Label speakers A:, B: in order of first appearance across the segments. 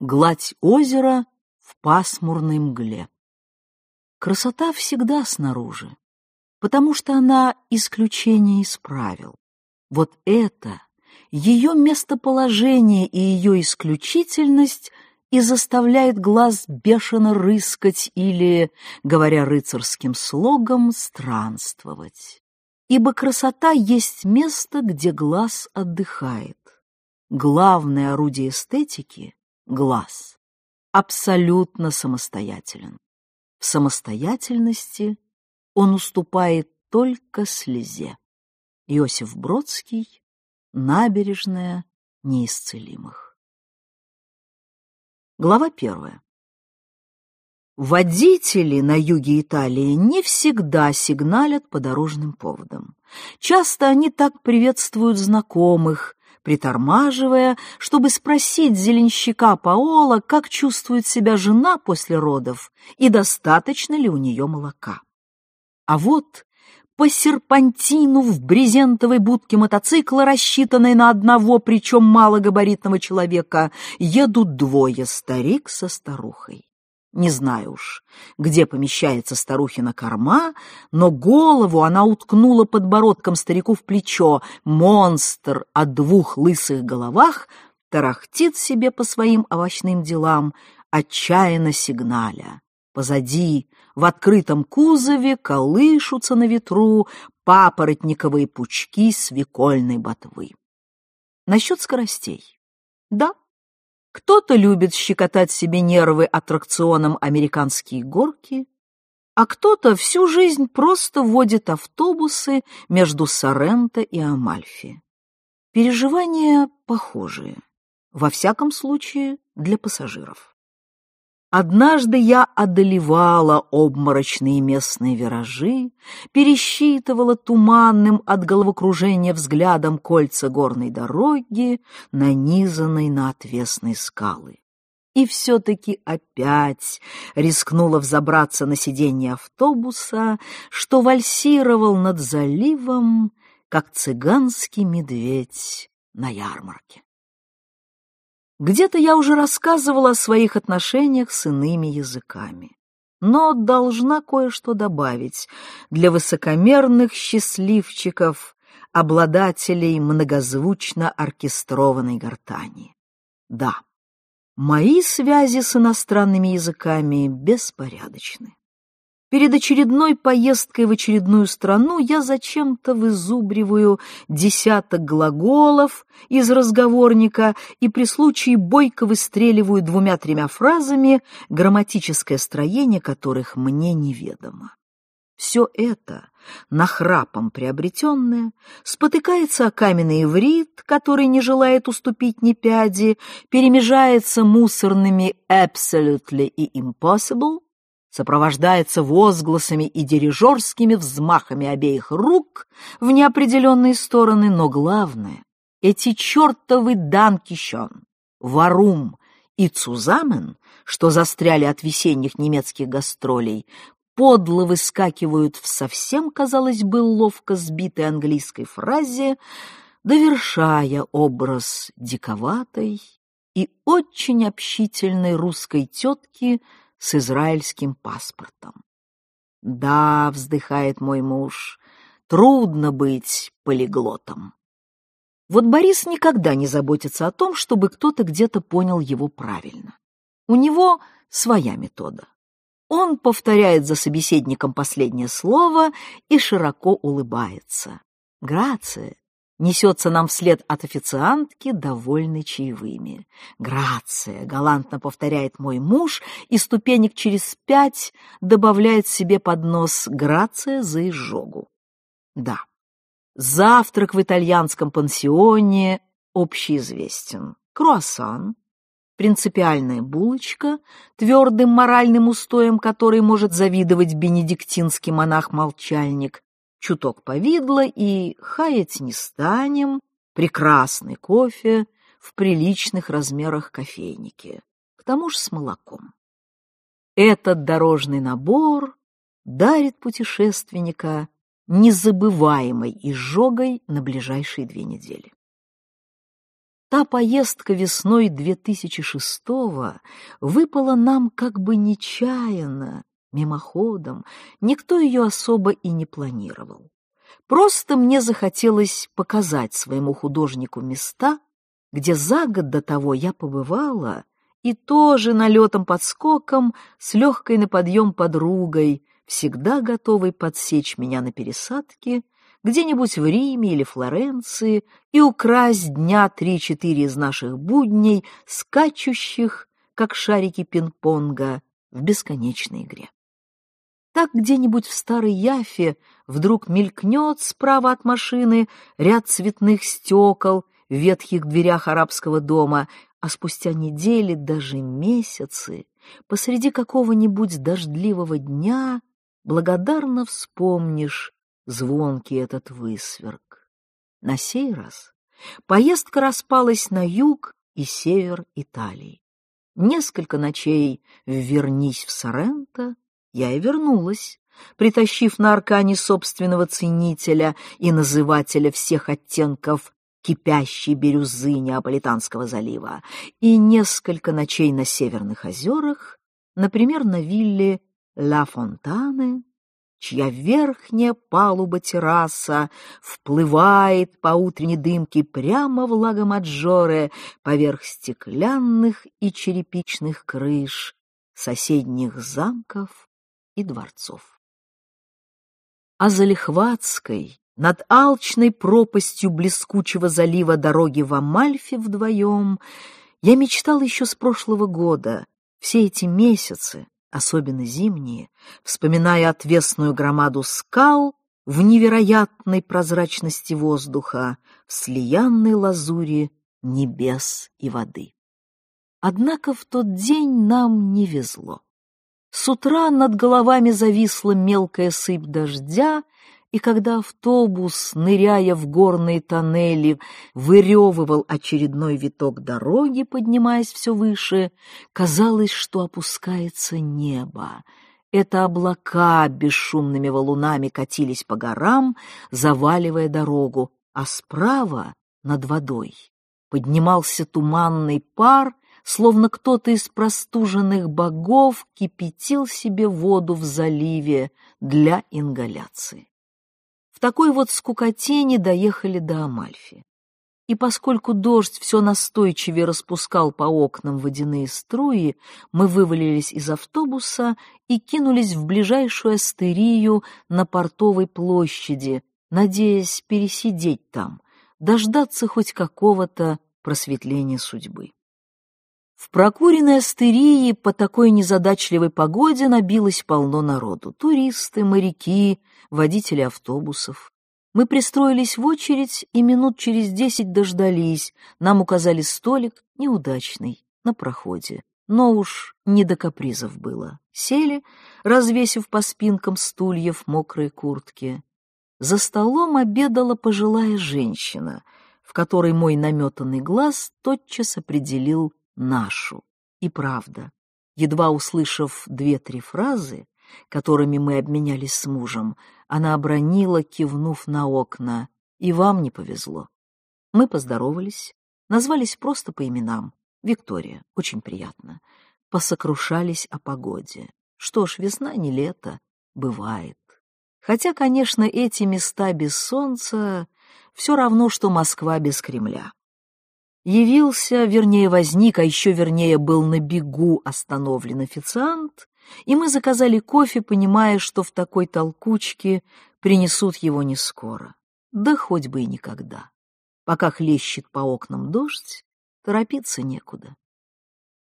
A: Гладь озера в пасмурной мгле. Красота всегда снаружи, потому что она исключение из правил. Вот это, ее местоположение и ее исключительность и заставляет глаз бешено рыскать или, говоря рыцарским слогом, странствовать. Ибо красота есть место, где глаз отдыхает. Главное орудие эстетики — глаз. Абсолютно самостоятелен. В самостоятельности он уступает только слезе. Иосиф Бродский, набережная неисцелимых. Глава первая. Водители на юге Италии не всегда сигналят по дорожным поводам. Часто они так приветствуют знакомых, притормаживая, чтобы спросить зеленщика Паола, как чувствует себя жена после родов и достаточно ли у нее молока. А вот по серпантину в брезентовой будке мотоцикла, рассчитанной на одного, причем малогабаритного человека, едут двое, старик со старухой. Не знаю уж, где помещается старухина корма, но голову она уткнула подбородком старику в плечо. Монстр о двух лысых головах тарахтит себе по своим овощным делам, отчаянно сигналя. Позади, в открытом кузове, колышутся на ветру папоротниковые пучки свекольной ботвы. Насчет скоростей. Да, кто-то любит щекотать себе нервы аттракционом американские горки, а кто-то всю жизнь просто водит автобусы между Соренто и Амальфи. Переживания похожие, во всяком случае для пассажиров. Однажды я одолевала обморочные местные виражи, пересчитывала туманным от головокружения взглядом кольца горной дороги, нанизанной на отвесные скалы. И все-таки опять рискнула взобраться на сиденье автобуса, что вальсировал над заливом, как цыганский медведь на ярмарке. Где-то я уже рассказывала о своих отношениях с иными языками. Но должна кое-что добавить для высокомерных счастливчиков, обладателей многозвучно оркестрованной гортани. Да, мои связи с иностранными языками беспорядочны. Перед очередной поездкой в очередную страну я зачем-то вызубриваю десяток глаголов из разговорника и при случае бойко выстреливаю двумя-тремя фразами, грамматическое строение которых мне неведомо. Все это, нахрапом приобретенное, спотыкается о каменный иврит, который не желает уступить ни пяди, перемежается мусорными «absolutely» и «impossible», сопровождается возгласами и дирижерскими взмахами обеих рук в неопределенные стороны, но главное — эти чертовы Данкищон, Варум и Цузамен, что застряли от весенних немецких гастролей, подло выскакивают в совсем, казалось бы, ловко сбитой английской фразе, довершая образ диковатой и очень общительной русской тетки — с израильским паспортом. Да, вздыхает мой муж, трудно быть полиглотом. Вот Борис никогда не заботится о том, чтобы кто-то где-то понял его правильно. У него своя метода. Он повторяет за собеседником последнее слово и широко улыбается. Грация, несется нам вслед от официантки, довольной чаевыми. «Грация!» — галантно повторяет мой муж, и ступенек через пять добавляет себе под нос «Грация за изжогу». Да, завтрак в итальянском пансионе общеизвестен. Круассан, принципиальная булочка, твердым моральным устоем которой может завидовать бенедиктинский монах-молчальник, чуток повидла и хаять не станем, прекрасный кофе в приличных размерах кофейники, к тому же с молоком. Этот дорожный набор дарит путешественника незабываемой изжогой на ближайшие две недели. Та поездка весной 2006-го выпала нам как бы нечаянно, мимоходом, никто ее особо и не планировал. Просто мне захотелось показать своему художнику места, где за год до того я побывала, и тоже налетом-подскоком, с легкой на подъем подругой, всегда готовой подсечь меня на пересадке, где-нибудь в Риме или Флоренции и украсть дня три-четыре из наших будней, скачущих, как шарики пинг-понга, в бесконечной игре. Так где-нибудь в старой Яфе вдруг мелькнет справа от машины ряд цветных стекол в ветхих дверях арабского дома, а спустя недели, даже месяцы, посреди какого-нибудь дождливого дня благодарно вспомнишь звонкий этот высверк. На сей раз поездка распалась на юг и север Италии. Несколько ночей вернись в Соренто, я и вернулась, притащив на аркане собственного ценителя и назывателя всех оттенков кипящей бирюзы Неаполитанского залива и несколько ночей на Северных озерах, например, на вилле Ла Фонтане, чья верхняя палуба-терраса вплывает по утренней дымке прямо в Лагомаджоре поверх стеклянных и черепичных крыш соседних замков и дворцов. А за Лихватской, над алчной пропастью блескучего залива дороги в Амальфе вдвоем, я мечтал еще с прошлого года, все эти месяцы, особенно зимние, вспоминая отвесную громаду скал в невероятной прозрачности воздуха, в слиянной лазури небес и воды. Однако в тот день нам не везло. С утра над головами зависла мелкая сыпь дождя, и когда автобус, ныряя в горные тоннели, выревывал очередной виток дороги, поднимаясь все выше, казалось, что опускается небо. Это облака бесшумными валунами катились по горам, заваливая дорогу, а справа, над водой, поднимался туманный пар, словно кто-то из простуженных богов кипятил себе воду в заливе для ингаляции. В такой вот скукотени доехали до Амальфи. И поскольку дождь все настойчивее распускал по окнам водяные струи, мы вывалились из автобуса и кинулись в ближайшую астерию на портовой площади, надеясь пересидеть там, дождаться хоть какого-то просветления судьбы. В прокуренной астерии по такой незадачливой погоде набилось полно народу. Туристы, моряки, водители автобусов. Мы пристроились в очередь и минут через десять дождались. Нам указали столик, неудачный, на проходе. Но уж не до капризов было. Сели, развесив по спинкам стульев мокрые куртки. За столом обедала пожилая женщина, в которой мой наметанный глаз тотчас определил нашу. И правда, едва услышав две-три фразы, которыми мы обменялись с мужем, она обронила, кивнув на окна. «И вам не повезло». Мы поздоровались, назвались просто по именам. Виктория, очень приятно. Посокрушались о погоде. Что ж, весна не лето, бывает. Хотя, конечно, эти места без солнца все равно, что Москва без Кремля. Явился, вернее, возник, а еще вернее был на бегу остановлен официант, и мы заказали кофе, понимая, что в такой толкучке принесут его не скоро, да хоть бы и никогда. Пока хлещет по окнам дождь, торопиться некуда.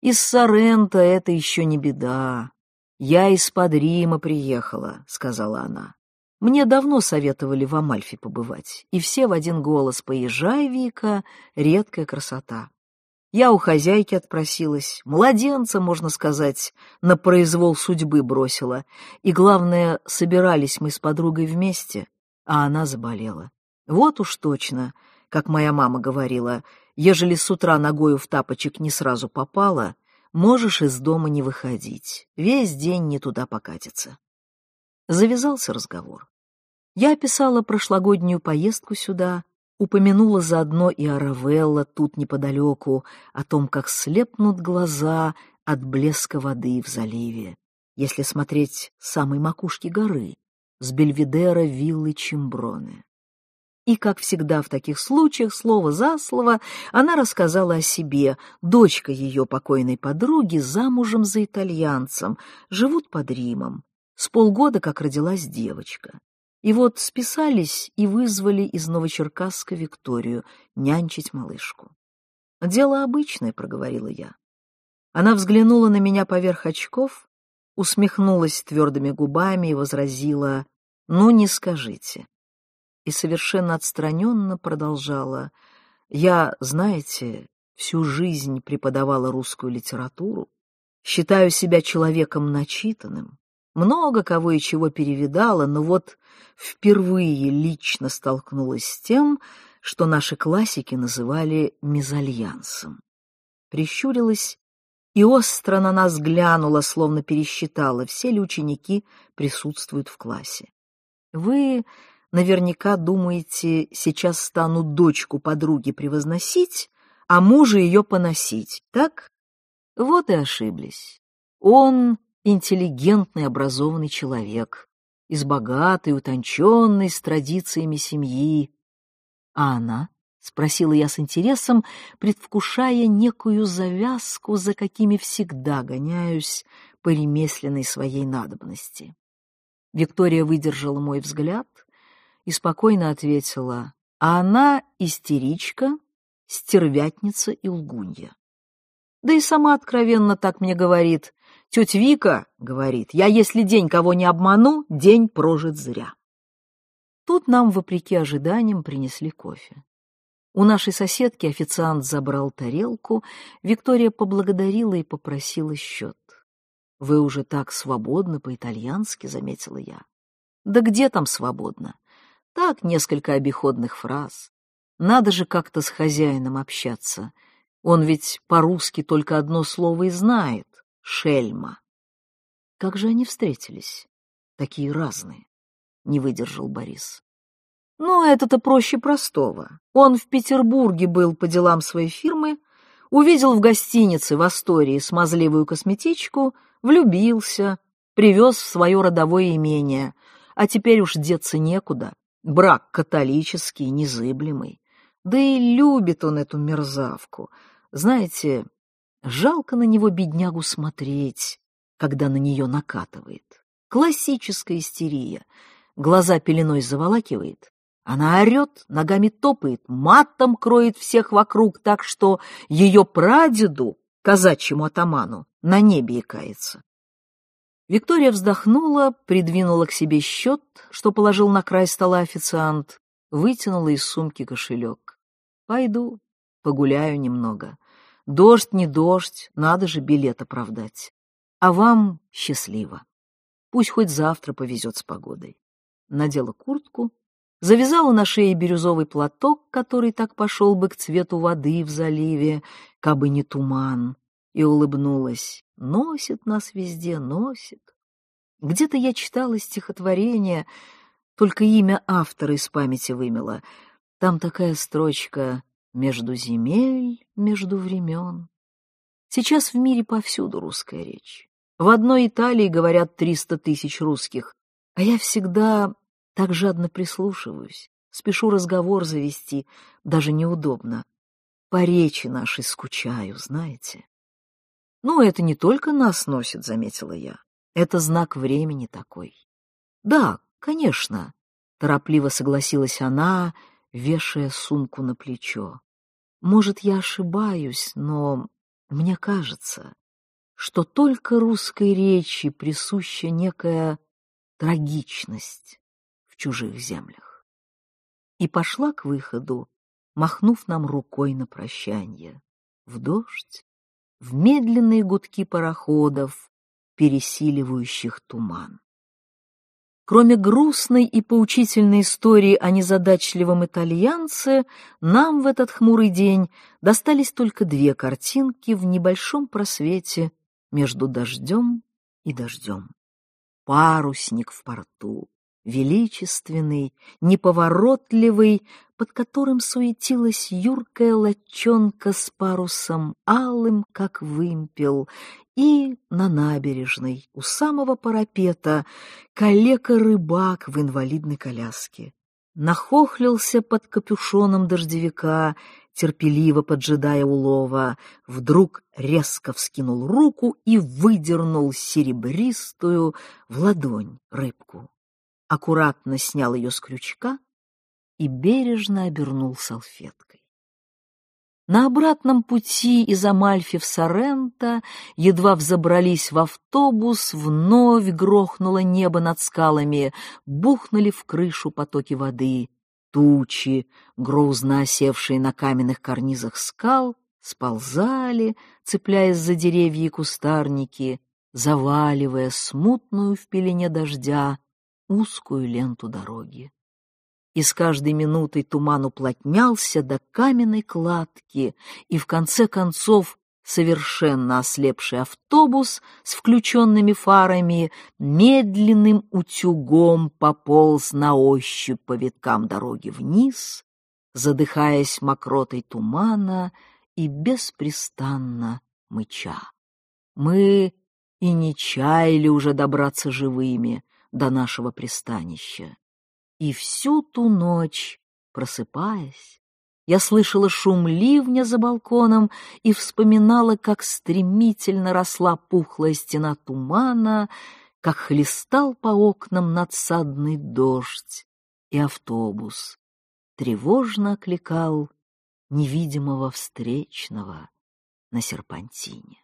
A: Из Сорента это еще не беда. Я из-под Рима приехала, — сказала она. Мне давно советовали в Амальфе побывать, и все в один голос «Поезжай, Вика, редкая красота». Я у хозяйки отпросилась, младенца, можно сказать, на произвол судьбы бросила. И, главное, собирались мы с подругой вместе, а она заболела. Вот уж точно, как моя мама говорила, ежели с утра ногою в тапочек не сразу попала, можешь из дома не выходить, весь день не туда покатиться. Завязался разговор. Я описала прошлогоднюю поездку сюда, упомянула заодно и о Равелла тут неподалеку, о том, как слепнут глаза от блеска воды в заливе, если смотреть с самой макушки горы, с Бельведера виллы Чимброне. И, как всегда в таких случаях, слово за слово, она рассказала о себе. Дочка ее покойной подруги замужем за итальянцем, живут под Римом. С полгода, как родилась девочка. И вот списались и вызвали из Новочеркасска Викторию нянчить малышку. «Дело обычное», — проговорила я. Она взглянула на меня поверх очков, усмехнулась твердыми губами и возразила, «Ну, не скажите». И совершенно отстраненно продолжала, «Я, знаете, всю жизнь преподавала русскую литературу, считаю себя человеком начитанным, много кого и чего перевидала, но вот впервые лично столкнулась с тем, что наши классики называли мезальянсом. Прищурилась и остро на нас глянула, словно пересчитала, все ли ученики присутствуют в классе. Вы наверняка думаете, сейчас стану дочку подруги превозносить, а мужа ее поносить, так? Вот и ошиблись. Он интеллигентный, образованный человек, из богатой, утонченной, с традициями семьи. А она? — спросила я с интересом, предвкушая некую завязку, за какими всегда гоняюсь по ремесленной своей надобности. Виктория выдержала мой взгляд и спокойно ответила, а она истеричка, стервятница и лгунья. Да и сама откровенно так мне говорит, Тетя Вика говорит, я если день кого не обману, день прожит зря. Тут нам, вопреки ожиданиям, принесли кофе. У нашей соседки официант забрал тарелку, Виктория поблагодарила и попросила счет. «Вы уже так свободны по-итальянски», — заметила я. «Да где там свободно? Так, несколько обиходных фраз. Надо же как-то с хозяином общаться. Он ведь по-русски только одно слово и знает шельма. Как же они встретились? Такие разные, не выдержал Борис. Ну, это-то проще простого. Он в Петербурге был по делам своей фирмы, увидел в гостинице в Астории смазливую косметичку, влюбился, привез в свое родовое имение, а теперь уж деться некуда. Брак католический, незыблемый. Да и любит он эту мерзавку. Знаете, Жалко на него, беднягу, смотреть, когда на нее накатывает. Классическая истерия. Глаза пеленой заволакивает. Она орет, ногами топает, матом кроет всех вокруг, так что ее прадеду, казачьему атаману, на небе икается. Виктория вздохнула, придвинула к себе счет, что положил на край стола официант, вытянула из сумки кошелек. «Пойду, погуляю немного. Дождь не дождь, надо же билет оправдать. А вам счастливо. Пусть хоть завтра повезет с погодой. Надела куртку, завязала на шее бирюзовый платок, который так пошел бы к цвету воды в заливе, кабы не туман, и улыбнулась. Носит нас везде, носит. Где-то я читала стихотворение, только имя автора из памяти вымела. Там такая строчка между земель, между времен. Сейчас в мире повсюду русская речь. В одной Италии говорят триста тысяч русских, а я всегда так жадно прислушиваюсь, спешу разговор завести, даже неудобно. По речи нашей скучаю, знаете. Ну, это не только нас носит, заметила я. Это знак времени такой. Да, конечно, торопливо согласилась она, вешая сумку на плечо. Может, я ошибаюсь, но мне кажется, что только русской речи присуща некая трагичность в чужих землях. И пошла к выходу, махнув нам рукой на прощанье, в дождь, в медленные гудки пароходов, пересиливающих туман. Кроме грустной и поучительной истории о незадачливом итальянце, нам в этот хмурый день достались только две картинки в небольшом просвете между дождем и дождем. Парусник в порту, величественный, неповоротливый, под которым суетилась юркая лодчонка с парусом алым, как вымпел, и на набережной, у самого парапета, калека-рыбак в инвалидной коляске. Нахохлился под капюшоном дождевика, терпеливо поджидая улова, вдруг резко вскинул руку и выдернул серебристую в ладонь рыбку аккуратно снял ее с крючка и бережно обернул салфеткой. На обратном пути из Амальфи в Соренто едва взобрались в автобус, вновь грохнуло небо над скалами, бухнули в крышу потоки воды, тучи, грузно осевшие на каменных карнизах скал, сползали, цепляясь за деревья и кустарники, заваливая смутную в пелене дождя узкую ленту дороги. И с каждой минутой туман уплотнялся до каменной кладки, и в конце концов совершенно ослепший автобус с включенными фарами медленным утюгом пополз на ощупь по виткам дороги вниз, задыхаясь мокротой тумана и беспрестанно мыча. Мы и не чаяли уже добраться живыми, до нашего пристанища. И всю ту ночь, просыпаясь, я слышала шум ливня за балконом и вспоминала, как стремительно росла пухлая стена тумана, как хлестал по окнам надсадный дождь, и автобус тревожно окликал невидимого встречного на серпантине.